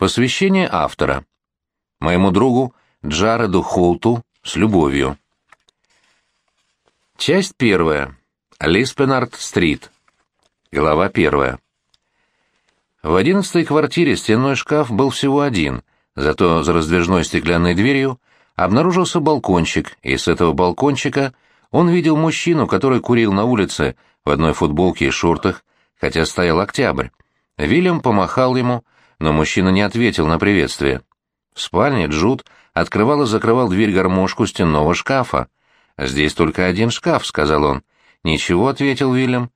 Посвящение автора. Моему другу Джареду Холту с любовью. Часть первая. Лиспенард-стрит. Глава первая. В одиннадцатой квартире стенной шкаф был всего один, зато за раздвижной стеклянной дверью обнаружился балкончик, и с этого балкончика он видел мужчину, который курил на улице в одной футболке и шортах, хотя стоял октябрь. Вильям помахал ему, но мужчина не ответил на приветствие. В спальне Джуд открывал и закрывал дверь гармошку стенного шкафа. «Здесь только один шкаф», — сказал он. «Ничего», — ответил Вильям.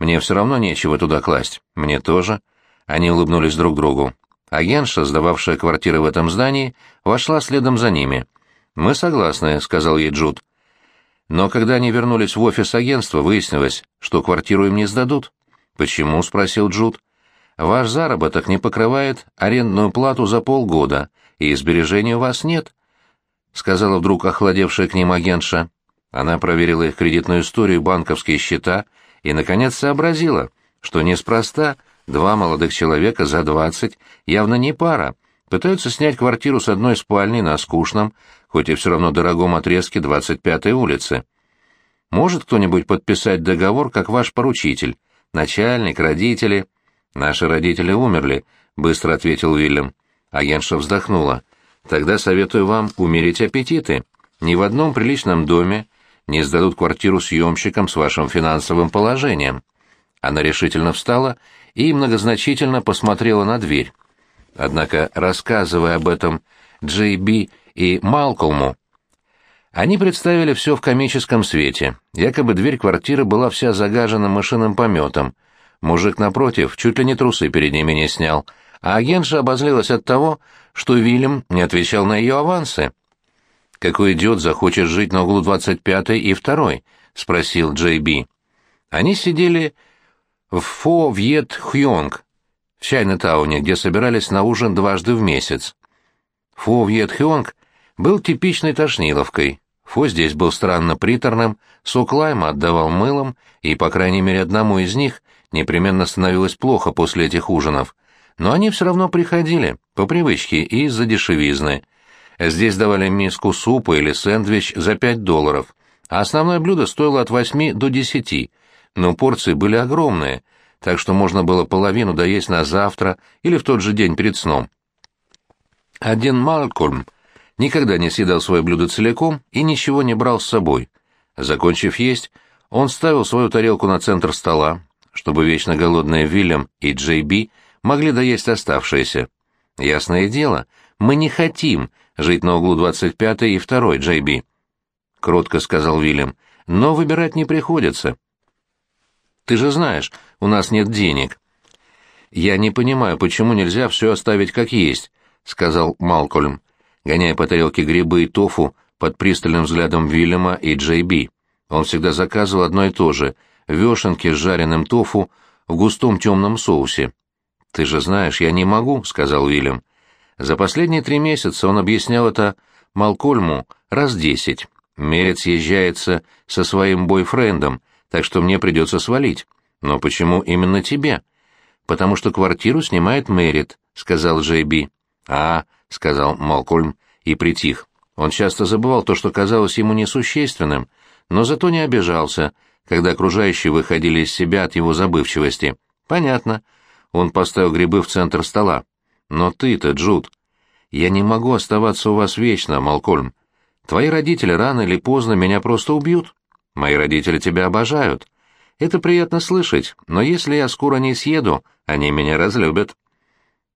«Мне все равно нечего туда класть. Мне тоже». Они улыбнулись друг другу. Агентша, сдававшая квартиры в этом здании, вошла следом за ними. «Мы согласны», — сказал ей Джуд. Но когда они вернулись в офис агентства, выяснилось, что квартиру им не сдадут. «Почему?» — спросил Джуд. Ваш заработок не покрывает арендную плату за полгода, и сбережений у вас нет», — сказала вдруг охладевшая к ним агентша. Она проверила их кредитную историю, банковские счета и, наконец, сообразила, что неспроста два молодых человека за двадцать, явно не пара, пытаются снять квартиру с одной спальней на скучном, хоть и все равно дорогом отрезке 25-й улицы. Может кто-нибудь подписать договор, как ваш поручитель, начальник, родители — «Наши родители умерли», — быстро ответил Уильям. Агентша вздохнула. «Тогда советую вам умерить аппетиты. Ни в одном приличном доме не сдадут квартиру съемщикам с вашим финансовым положением». Она решительно встала и многозначительно посмотрела на дверь. Однако, рассказывая об этом Джей Би и Малкольму, они представили все в комическом свете. Якобы дверь квартиры была вся загажена мышиным пометом — Мужик напротив чуть ли не трусы перед ними не снял, а агентша обозлилась от того, что Вильям не отвечал на ее авансы. «Какой идиот захочет жить на углу 25-й и 2-й?» — спросил Джей Би. Они сидели в Фо Вьет Хьонг, в Чайна-тауне, где собирались на ужин дважды в месяц. Фо Вьет Хьонг был типичной тошниловкой. Фо здесь был странно приторным, сок лайма отдавал мылом, и, по крайней мере, одному из них непременно становилось плохо после этих ужинов, но они все равно приходили, по привычке и из-за дешевизны. Здесь давали миску супа или сэндвич за 5 долларов, а основное блюдо стоило от 8 до 10, но порции были огромные, так что можно было половину доесть на завтра или в тот же день перед сном. Один Малкольм никогда не съедал свое блюдо целиком и ничего не брал с собой. Закончив есть, он ставил свою тарелку на центр стола, чтобы вечно голодные Вильям и Джей Би могли доесть оставшееся. Ясное дело, мы не хотим жить на углу 25-й и 2-й, Джей Би. Кротко сказал Вильям, но выбирать не приходится. Ты же знаешь, у нас нет денег. Я не понимаю, почему нельзя все оставить как есть, сказал Малкольм, гоняя по тарелке грибы и тофу под пристальным взглядом Вильяма и Джей Би. Он всегда заказывал одно и то же — вешенки с жареным тофу в густом темном соусе. «Ты же знаешь, я не могу», — сказал Уильям. За последние три месяца он объяснял это Малкольму раз десять. Мерец съезжается со своим бойфрендом, так что мне придется свалить. Но почему именно тебе? Потому что квартиру снимает Мерит, сказал Джей Би. А, сказал Малкольм и притих. Он часто забывал то, что казалось ему несущественным, но зато не обижался, когда окружающие выходили из себя от его забывчивости. Понятно. Он поставил грибы в центр стола. Но ты-то, Джуд, я не могу оставаться у вас вечно, Малкольм. Твои родители рано или поздно меня просто убьют. Мои родители тебя обожают. Это приятно слышать, но если я скоро не съеду, они меня разлюбят.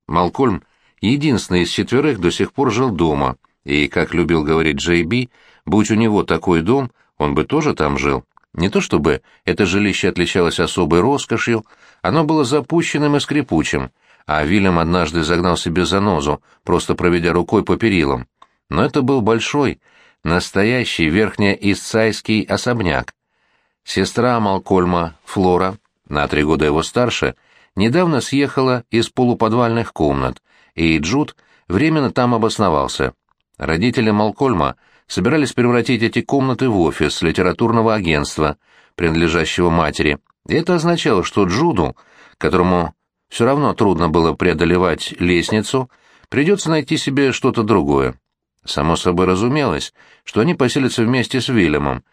Малкольм, единственный из четверых, до сих пор жил дома, и, как любил говорить Джей Би, будь у него такой дом, он бы тоже там жил. Не то чтобы это жилище отличалось особой роскошью, оно было запущенным и скрипучим, а Вильям однажды загнал себе занозу, просто проведя рукой по перилам. Но это был большой, настоящий верхнеисцайский особняк. Сестра Малкольма, Флора, на три года его старше, недавно съехала из полуподвальных комнат, и Джуд временно там обосновался. Родители Малкольма собирались превратить эти комнаты в офис литературного агентства, принадлежащего матери. И это означало, что Джуду, которому все равно трудно было преодолевать лестницу, придется найти себе что-то другое. Само собой разумелось, что они поселятся вместе с Вильямом.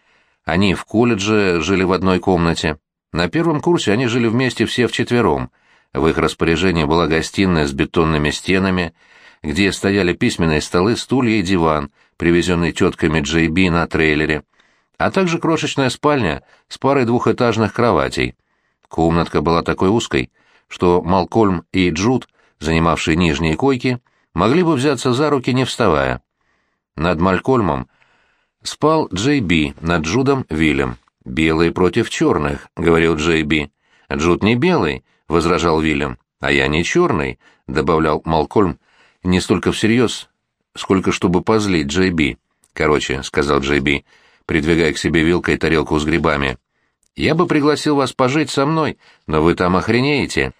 Они в колледже жили в одной комнате. На первом курсе они жили вместе все вчетвером. В их распоряжении была гостиная с бетонными стенами, где стояли письменные столы, стулья и диван, привезенный тетками Джей Би на трейлере, а также крошечная спальня с парой двухэтажных кроватей. Комнатка была такой узкой, что Малкольм и Джуд, занимавшие нижние койки, могли бы взяться за руки, не вставая. Над Малкольмом спал Джей Би, над Джудом — Вильям. «Белые против черных», — говорил Джей Би. «Джуд не белый», — возражал Вильям. «А я не черный», — добавлял Малкольм, не столько всерьез, сколько чтобы позлить Джей Би. «Короче», — сказал Джей Би, придвигая к себе вилкой тарелку с грибами, — «я бы пригласил вас пожить со мной, но вы там охренеете».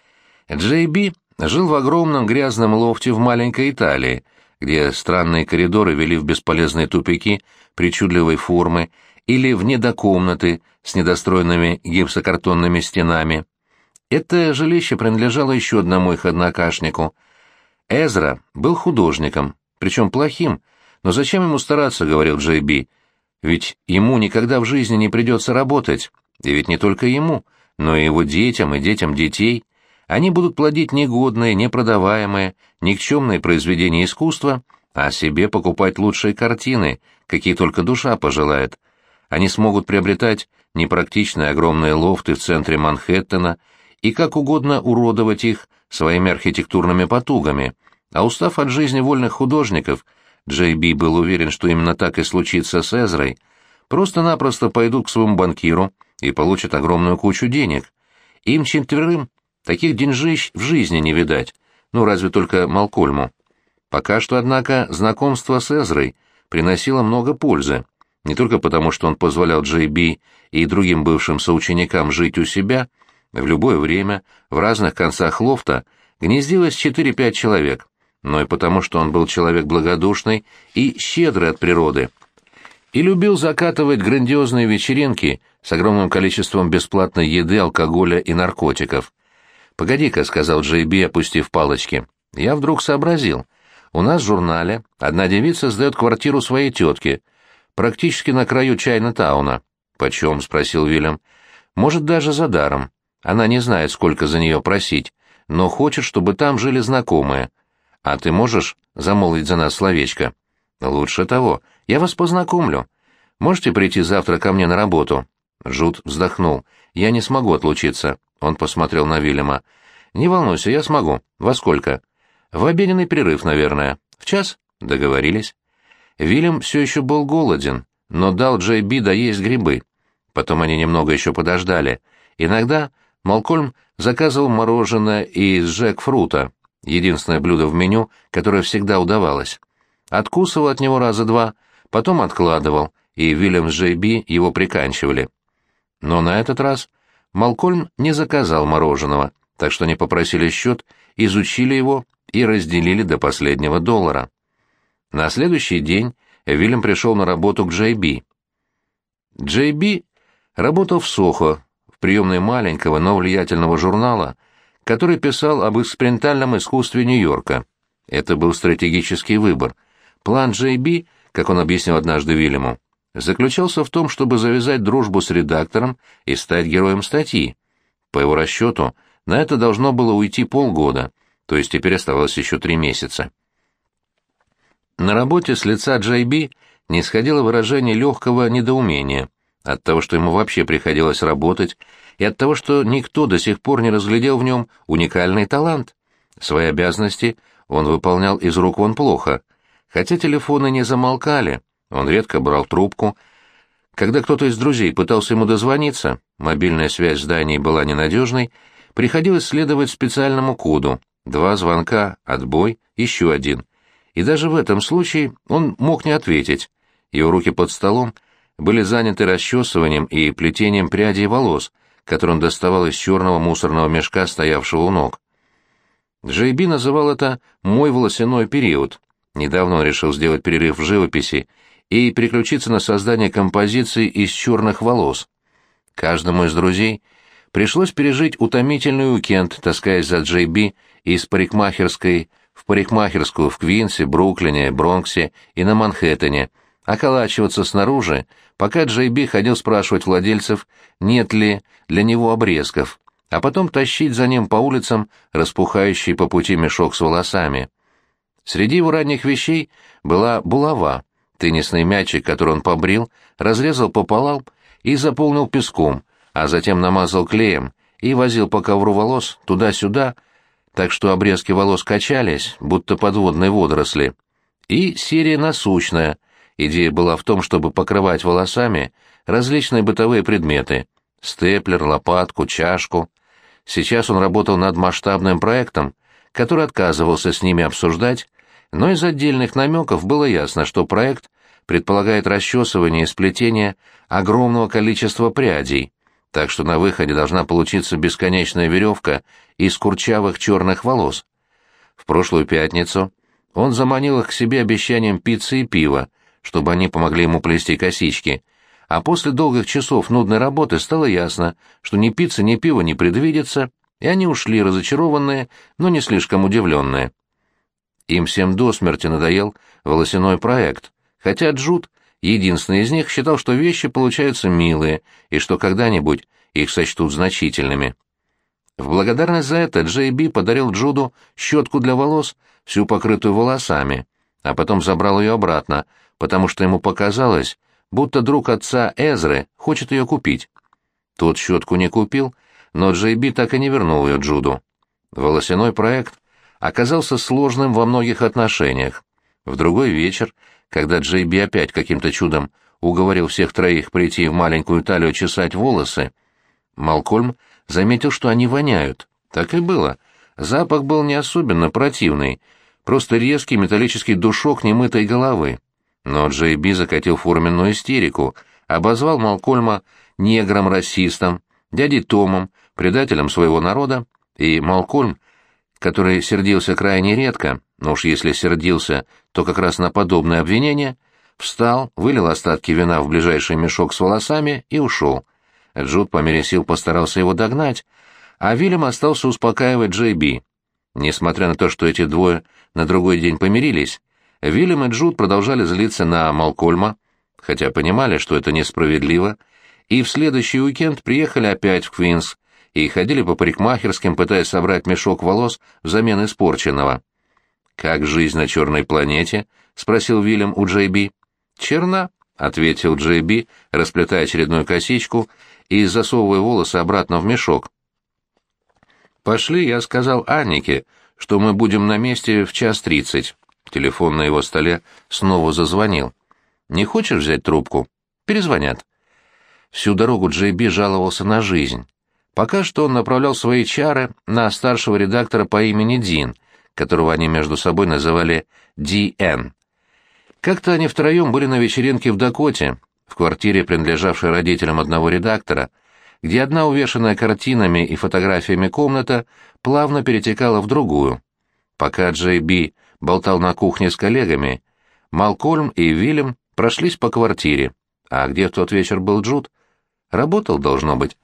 Джей Би жил в огромном грязном лофте в маленькой Италии, где странные коридоры вели в бесполезные тупики причудливой формы или в недокомнаты с недостроенными гипсокартонными стенами. Это жилище принадлежало еще одному их однокашнику. Эзра был художником, причем плохим, но зачем ему стараться, говорил Джей Би, ведь ему никогда в жизни не придется работать, и ведь не только ему, но и его детям и детям детей. Они будут плодить негодные, непродаваемые, никчемные произведения искусства, а себе покупать лучшие картины, какие только душа пожелает. Они смогут приобретать непрактичные огромные лофты в центре Манхэттена и как угодно уродовать их своими архитектурными потугами. А устав от жизни вольных художников, Джей Би был уверен, что именно так и случится с Эзрой, просто-напросто пойдут к своему банкиру и получат огромную кучу денег. Им четверым таких деньжищ в жизни не видать, ну разве только Малкольму. Пока что, однако, знакомство с Эзрой приносило много пользы не только потому, что он позволял Джей Би и другим бывшим соученикам жить у себя, в любое время, в разных концах лофта, гнездилось 4-5 человек, но и потому, что он был человек благодушный и щедрый от природы, и любил закатывать грандиозные вечеринки с огромным количеством бесплатной еды, алкоголя и наркотиков. «Погоди-ка», — сказал Джей Би, опустив палочки, — «я вдруг сообразил. У нас в журнале одна девица сдает квартиру своей тетке, практически на краю Чайна-тауна. «Почем?» — спросил Вильям. «Может, даже за даром. Она не знает, сколько за нее просить, но хочет, чтобы там жили знакомые. А ты можешь замолвить за нас словечко?» «Лучше того. Я вас познакомлю. Можете прийти завтра ко мне на работу?» Жут вздохнул. «Я не смогу отлучиться». Он посмотрел на Вильяма. «Не волнуйся, я смогу. Во сколько?» «В обеденный перерыв, наверное. В час?» «Договорились». Вильям все еще был голоден, но дал Джей Би доесть грибы. Потом они немного еще подождали. Иногда Малкольм заказывал мороженое из джекфрута, единственное блюдо в меню, которое всегда удавалось. Откусывал от него раза два, потом откладывал, и Вильям с Джей Би его приканчивали. Но на этот раз Малкольм не заказал мороженого, так что они попросили счет, изучили его и разделили до последнего доллара. На следующий день Вильям пришел на работу к Джей Би. Джей Би работал в Сохо, в приемной маленького, но влиятельного журнала, который писал об экспериментальном искусстве Нью-Йорка. Это был стратегический выбор. План Джей как он объяснил однажды Вильяму, заключался в том, чтобы завязать дружбу с редактором и стать героем статьи. По его расчету, на это должно было уйти полгода, то есть теперь оставалось еще три месяца. На работе с лица Джейби не сходило выражение легкого недоумения от того, что ему вообще приходилось работать, и от того, что никто до сих пор не разглядел в нем уникальный талант. Свои обязанности он выполнял из рук вон плохо. Хотя телефоны не замолкали, он редко брал трубку. Когда кто-то из друзей пытался ему дозвониться, мобильная связь в здании была ненадежной, приходилось следовать специальному коду. Два звонка, отбой, еще один и даже в этом случае он мог не ответить. Его руки под столом были заняты расчесыванием и плетением прядей волос, которые он доставал из черного мусорного мешка, стоявшего у ног. Джейби называл это «мой волосяной период». Недавно он решил сделать перерыв в живописи и переключиться на создание композиций из черных волос. Каждому из друзей пришлось пережить утомительный уикенд, таскаясь за Джей Би из парикмахерской в парикмахерскую в Квинсе, Бруклине, Бронксе и на Манхэттене, околачиваться снаружи, пока Джей Би ходил спрашивать владельцев, нет ли для него обрезков, а потом тащить за ним по улицам распухающий по пути мешок с волосами. Среди его ранних вещей была булава, теннисный мячик, который он побрил, разрезал пополам и заполнил песком, а затем намазал клеем и возил по ковру волос туда-сюда, так что обрезки волос качались, будто подводные водоросли. И серия насущная. Идея была в том, чтобы покрывать волосами различные бытовые предметы — степлер, лопатку, чашку. Сейчас он работал над масштабным проектом, который отказывался с ними обсуждать, но из отдельных намеков было ясно, что проект предполагает расчесывание и сплетение огромного количества прядей, так что на выходе должна получиться бесконечная веревка из курчавых черных волос. В прошлую пятницу он заманил их к себе обещанием пиццы и пива, чтобы они помогли ему плести косички, а после долгих часов нудной работы стало ясно, что ни пиццы, ни пива не предвидится, и они ушли разочарованные, но не слишком удивленные. Им всем до смерти надоел волосяной проект, хотя Джуд Единственный из них считал, что вещи получаются милые и что когда-нибудь их сочтут значительными. В благодарность за это Джей Би подарил Джуду щетку для волос, всю покрытую волосами, а потом забрал ее обратно, потому что ему показалось, будто друг отца Эзры хочет ее купить. Тот щетку не купил, но Джей Би так и не вернул ее Джуду. Волосяной проект оказался сложным во многих отношениях. В другой вечер когда Джей Би опять каким-то чудом уговорил всех троих прийти в маленькую талию чесать волосы, Малкольм заметил, что они воняют. Так и было. Запах был не особенно противный, просто резкий металлический душок немытой головы. Но Джей Би закатил форменную истерику, обозвал Малкольма негром-расистом, дядей Томом, предателем своего народа, и Малкольм, который сердился крайне редко, но уж если сердился, то как раз на подобное обвинение, встал, вылил остатки вина в ближайший мешок с волосами и ушел. Джуд по мере сил постарался его догнать, а Вильям остался успокаивать Джей Би. Несмотря на то, что эти двое на другой день помирились, Вильям и Джуд продолжали злиться на Малкольма, хотя понимали, что это несправедливо, и в следующий уикенд приехали опять в Квинс и ходили по парикмахерским, пытаясь собрать мешок волос взамен испорченного. «Как жизнь на черной планете?» — спросил Вильям у Джей Би. «Черна», — ответил Джей Би, расплетая очередную косичку и засовывая волосы обратно в мешок. «Пошли, я сказал Аннике, что мы будем на месте в час тридцать». Телефон на его столе снова зазвонил. «Не хочешь взять трубку?» «Перезвонят». Всю дорогу Джей жаловался на жизнь. Пока что он направлял свои чары на старшего редактора по имени Дин, которого они между собой называли Ди-Эн. Как-то они втроем были на вечеринке в Дакоте, в квартире, принадлежавшей родителям одного редактора, где одна увешанная картинами и фотографиями комната плавно перетекала в другую. Пока Джей Би болтал на кухне с коллегами, Малкольм и Вильям прошлись по квартире. А где в тот вечер был Джуд? Работал, должно быть.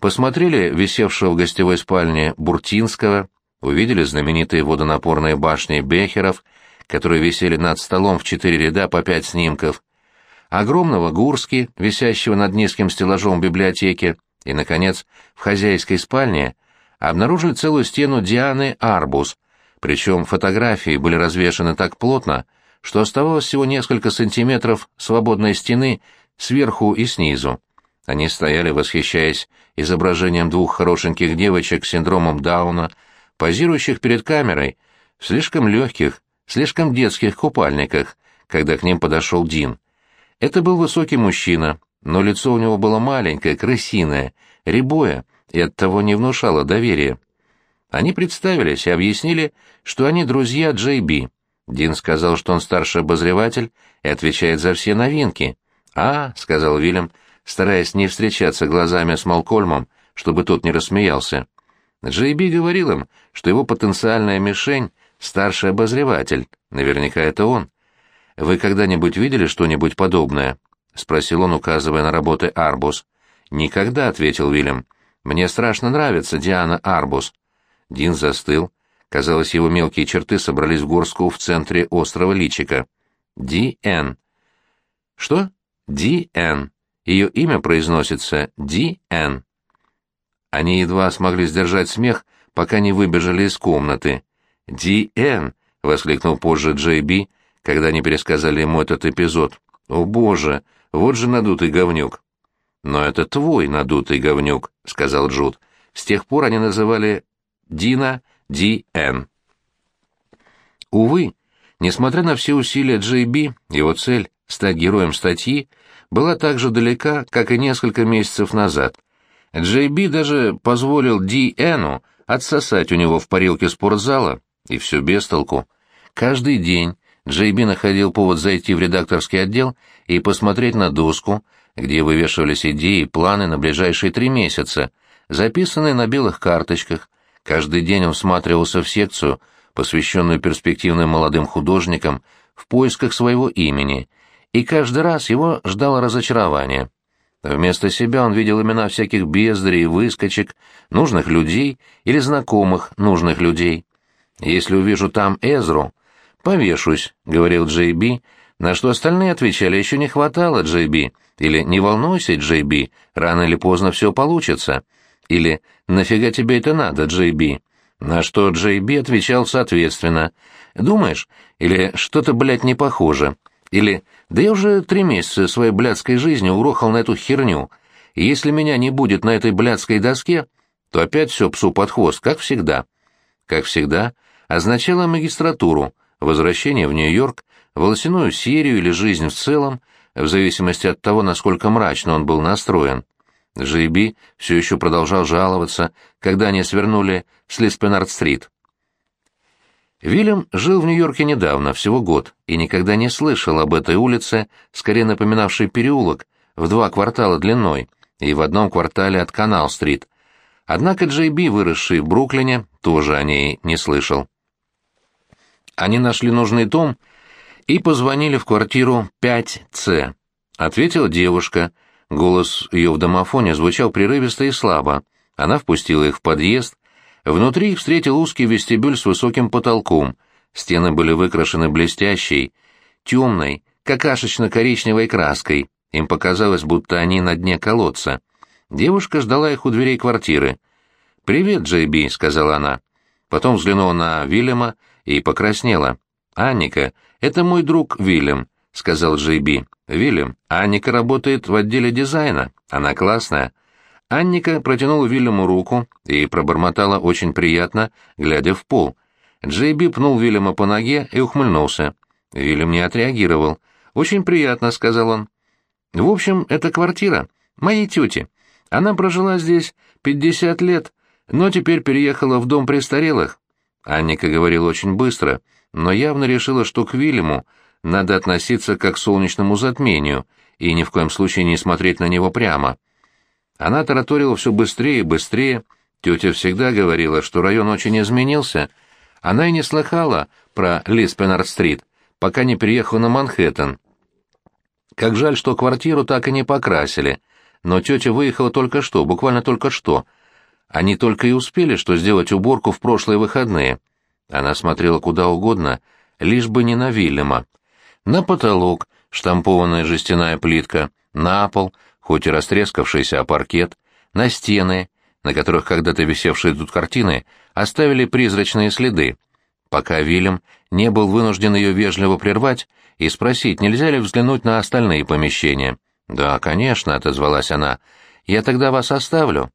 Посмотрели висевшего в гостевой спальне Буртинского, увидели знаменитые водонапорные башни Бехеров, которые висели над столом в четыре ряда по пять снимков, огромного Гурски, висящего над низким стеллажом библиотеки, и, наконец, в хозяйской спальне обнаружили целую стену Дианы Арбус, причем фотографии были развешаны так плотно, что оставалось всего несколько сантиметров свободной стены сверху и снизу. Они стояли, восхищаясь изображением двух хорошеньких девочек с синдромом Дауна, позирующих перед камерой, в слишком легких, слишком детских купальниках, когда к ним подошел Дин. Это был высокий мужчина, но лицо у него было маленькое, крысиное, рябое и оттого не внушало доверия. Они представились и объяснили, что они друзья Джей Би. Дин сказал, что он старший обозреватель и отвечает за все новинки. «А», — сказал Вильям, стараясь не встречаться глазами с Малкольмом, чтобы тот не рассмеялся. Джейби говорил им, что его потенциальная мишень — старший обозреватель, наверняка это он. «Вы когда-нибудь видели что-нибудь подобное?» — спросил он, указывая на работы Арбус. «Никогда», — ответил Вильям. Мне страшно нравится Диана Арбус». Дин застыл. Казалось, его мелкие черты собрались в горстку в центре острого личика. Ди-Эн. «Что?» «Ди-Эн». Ее имя произносится Ди-Эн. Они едва смогли сдержать смех, пока не выбежали из комнаты. «Ди-Эн!» — воскликнул позже Джей Би, когда они пересказали ему этот эпизод. «О боже, вот же надутый говнюк!» «Но это твой надутый говнюк», — сказал Джуд. С тех пор они называли Дина Ди-Эн. Увы, несмотря на все усилия Джей Би, его цель — стать героем статьи — была так же далека, как и несколько месяцев назад. Джей Би даже позволил Ди Эну отсосать у него в парилке спортзала, и все без толку. Каждый день Джей Би находил повод зайти в редакторский отдел и посмотреть на доску, где вывешивались идеи и планы на ближайшие три месяца, записанные на белых карточках. Каждый день он всматривался в секцию, посвященную перспективным молодым художникам, в поисках своего имени, и каждый раз его ждало разочарование. Вместо себя он видел имена всяких бездарей выскочек, нужных людей или знакомых нужных людей. «Если увижу там Эзру, повешусь», — говорил Джей Би, на что остальные отвечали, еще не хватало Джей Би, или «Не волнуйся, Джей Би, рано или поздно все получится», или «Нафига тебе это надо, Джей Би?» На что Джей Би отвечал соответственно «Думаешь?» или «Что-то, блядь, не похоже?» или да я уже три месяца своей блядской жизни урохал на эту херню, если меня не будет на этой блядской доске, то опять все псу под хвост, как всегда. Как всегда, означало магистратуру, возвращение в Нью-Йорк, волосяную серию или жизнь в целом, в зависимости от того, насколько мрачно он был настроен. Джейби все еще продолжал жаловаться, когда они свернули с Лиспенард-стрит. Вильям жил в Нью-Йорке недавно, всего год, и никогда не слышал об этой улице, скорее напоминавшей переулок, в два квартала длиной, и в одном квартале от Канал-стрит. Однако Джей Би, выросший в Бруклине, тоже о ней не слышал. Они нашли нужный дом и позвонили в квартиру 5С. Ответила девушка. Голос ее в домофоне звучал прерывисто и слабо. Она впустила их в подъезд, Внутри их встретил узкий вестибюль с высоким потолком. Стены были выкрашены блестящей, темной, какашечно-коричневой краской. Им показалось, будто они на дне колодца. Девушка ждала их у дверей квартиры. «Привет, Джейби», — сказала она. Потом взглянула на Вильяма и покраснела. «Анника, это мой друг Вильям», — сказал Джейби. «Вильям, Анника работает в отделе дизайна. Она классная». Анника протянула Вильяму руку и пробормотала очень приятно, глядя в пол. Джейби пнул Вильяма по ноге и ухмыльнулся. Вильям не отреагировал. «Очень приятно», — сказал он. «В общем, это квартира. Моей тети. Она прожила здесь пятьдесят лет, но теперь переехала в дом престарелых». Анника говорила очень быстро, но явно решила, что к Вильяму надо относиться как к солнечному затмению и ни в коем случае не смотреть на него прямо. Она тараторила все быстрее и быстрее. Тетя всегда говорила, что район очень изменился. Она и не слыхала про Лиспенард-стрит, пока не переехала на Манхэттен. Как жаль, что квартиру так и не покрасили. Но тетя выехала только что, буквально только что. Они только и успели, что сделать уборку в прошлые выходные. Она смотрела куда угодно, лишь бы не на Вильяма. На потолок, штампованная жестяная плитка, на пол, хоть и растрескавшийся, а паркет, на стены, на которых когда-то висевшие тут картины оставили призрачные следы, пока Вильям не был вынужден ее вежливо прервать и спросить, нельзя ли взглянуть на остальные помещения. «Да, конечно», — отозвалась она, — «я тогда вас оставлю».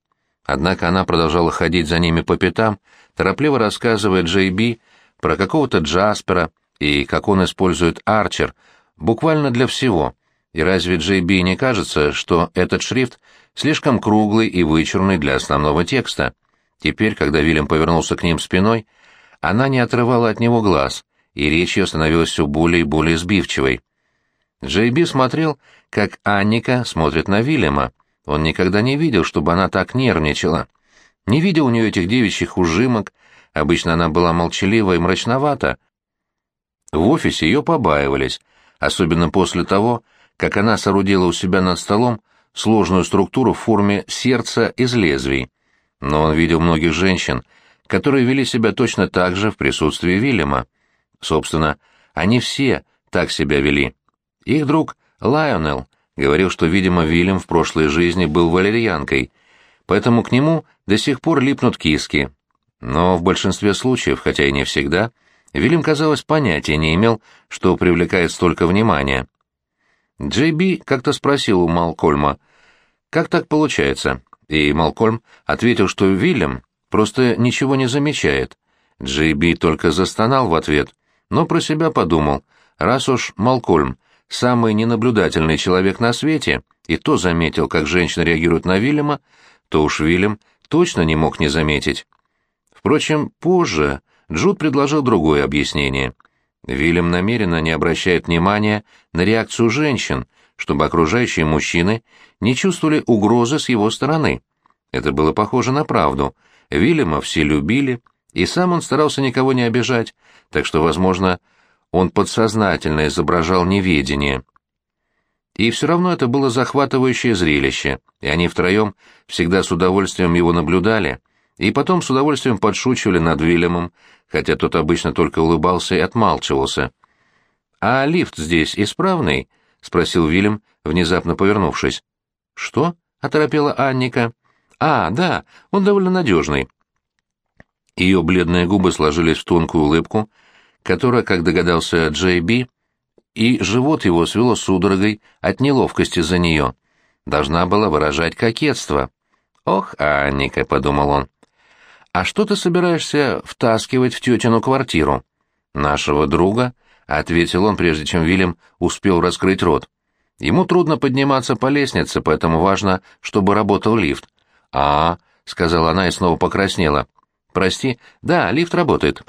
Однако она продолжала ходить за ними по пятам, торопливо рассказывая Джей Би про какого-то Джаспера и как он использует Арчер, буквально для всего, и разве Джей Би не кажется, что этот шрифт слишком круглый и вычурный для основного текста? Теперь, когда Вильям повернулся к ним спиной, она не отрывала от него глаз, и речь ее становилась все более и более сбивчивой. Джей Би смотрел, как Анника смотрит на Вильяма. Он никогда не видел, чтобы она так нервничала. Не видел у нее этих девичьих ужимок, обычно она была молчалива и мрачновата. В офисе ее побаивались, особенно после того, как она соорудила у себя над столом сложную структуру в форме сердца из лезвий. но он видел многих женщин, которые вели себя точно так же в присутствии Вильяма. Собственно, они все так себя вели. Их друг Лайонел говорил, что, видимо, Вильям в прошлой жизни был валерьянкой, поэтому к нему до сих пор липнут киски. Но в большинстве случаев, хотя и не всегда, Вильям, казалось, понятия не имел, что привлекает столько внимания. Джей Би как-то спросил у Малкольма, «Как так получается?» И Малкольм ответил, что Вильям просто ничего не замечает. Джей Би только застонал в ответ, но про себя подумал, раз уж Малкольм самый ненаблюдательный человек на свете, и то заметил, как женщина реагирует на Вильяма, то уж Вильям точно не мог не заметить. Впрочем, позже Джуд предложил другое объяснение. Вильям намеренно не обращает внимания на реакцию женщин, чтобы окружающие мужчины не чувствовали угрозы с его стороны. Это было похоже на правду. Вильяма все любили, и сам он старался никого не обижать, так что, возможно, он подсознательно изображал неведение. И все равно это было захватывающее зрелище, и они втроем всегда с удовольствием его наблюдали, и потом с удовольствием подшучивали над Вильямом, хотя тот обычно только улыбался и отмалчивался. «А лифт здесь исправный?» — спросил Вильям, внезапно повернувшись. «Что?» — оторопела Анника. «А, да, он довольно надежный». Ее бледные губы сложились в тонкую улыбку, которая, как догадался Джей Би, и живот его свело судорогой от неловкости за нее. Должна была выражать кокетство. «Ох, Анника», — подумал он, — «а что ты собираешься втаскивать в тетину квартиру?» «Нашего друга», — ответил он, прежде чем Вильям успел раскрыть рот. «Ему трудно подниматься по лестнице, поэтому важно, чтобы работал лифт». «А, сказала она и снова покраснела. «Прости, да, лифт работает».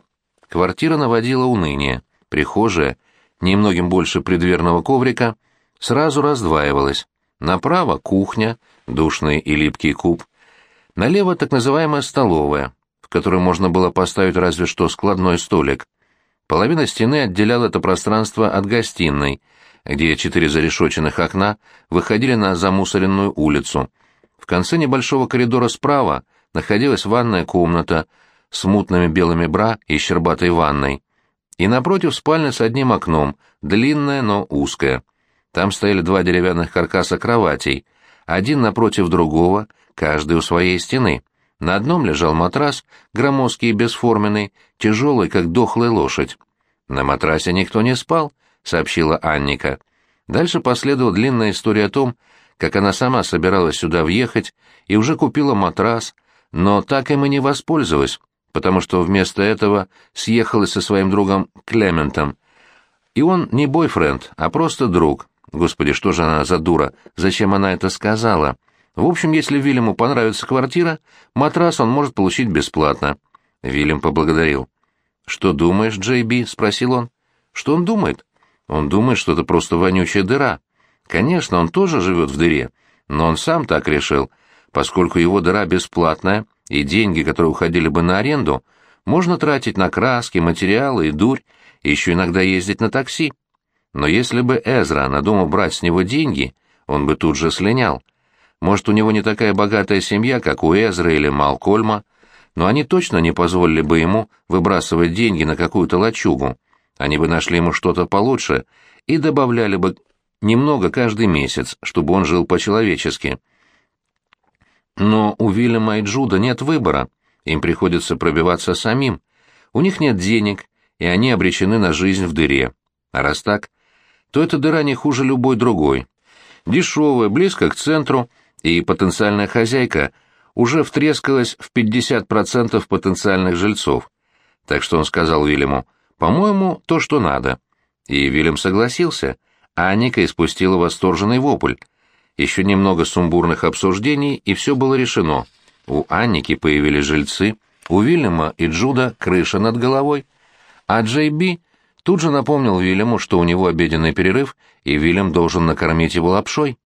Квартира наводила уныние. Прихожая, немногим больше предверного коврика, сразу раздваивалась. Направо — кухня, душный и липкий куб. Налево — так называемая столовая, в которой можно было поставить разве что складной столик. Половина стены отделяла это пространство от гостиной, где четыре зарешоченных окна выходили на замусоренную улицу. В конце небольшого коридора справа находилась ванная комната — с мутными белыми бра и щербатой ванной. И напротив спальня с одним окном, длинная, но узкая. Там стояли два деревянных каркаса кроватей, один напротив другого, каждый у своей стены. На одном лежал матрас, громоздкий и бесформенный, тяжелый, как дохлая лошадь. «На матрасе никто не спал», — сообщила Анника. Дальше последовала длинная история о том, как она сама собиралась сюда въехать и уже купила матрас, но так им и не воспользовалась, потому что вместо этого съехалась со своим другом Клементом. И он не бойфренд, а просто друг. Господи, что же она за дура? Зачем она это сказала? В общем, если Вильяму понравится квартира, матрас он может получить бесплатно. Вильям поблагодарил. «Что думаешь, Джей Би?» — спросил он. «Что он думает?» «Он думает, что это просто вонючая дыра. Конечно, он тоже живет в дыре, но он сам так решил, поскольку его дыра бесплатная, и деньги, которые уходили бы на аренду, можно тратить на краски, материалы и дурь, и еще иногда ездить на такси. Но если бы Эзра надумал брать с него деньги, он бы тут же слинял. Может, у него не такая богатая семья, как у Эзра или Малкольма, но они точно не позволили бы ему выбрасывать деньги на какую-то лачугу. Они бы нашли ему что-то получше и добавляли бы немного каждый месяц, чтобы он жил по-человечески. Но у Вильяма и Джуда нет выбора, им приходится пробиваться самим. У них нет денег, и они обречены на жизнь в дыре. А раз так, то эта дыра не хуже любой другой. Дешевая, близко к центру, и потенциальная хозяйка уже втрескалась в 50% потенциальных жильцов. Так что он сказал Вильяму, «По-моему, то, что надо». И Вильям согласился, а Аника испустила восторженный вопль — еще немного сумбурных обсуждений, и все было решено. У Анники появились жильцы, у Вильяма и Джуда крыша над головой. А Джей Би тут же напомнил Вильяму, что у него обеденный перерыв, и Вильям должен накормить его лапшой.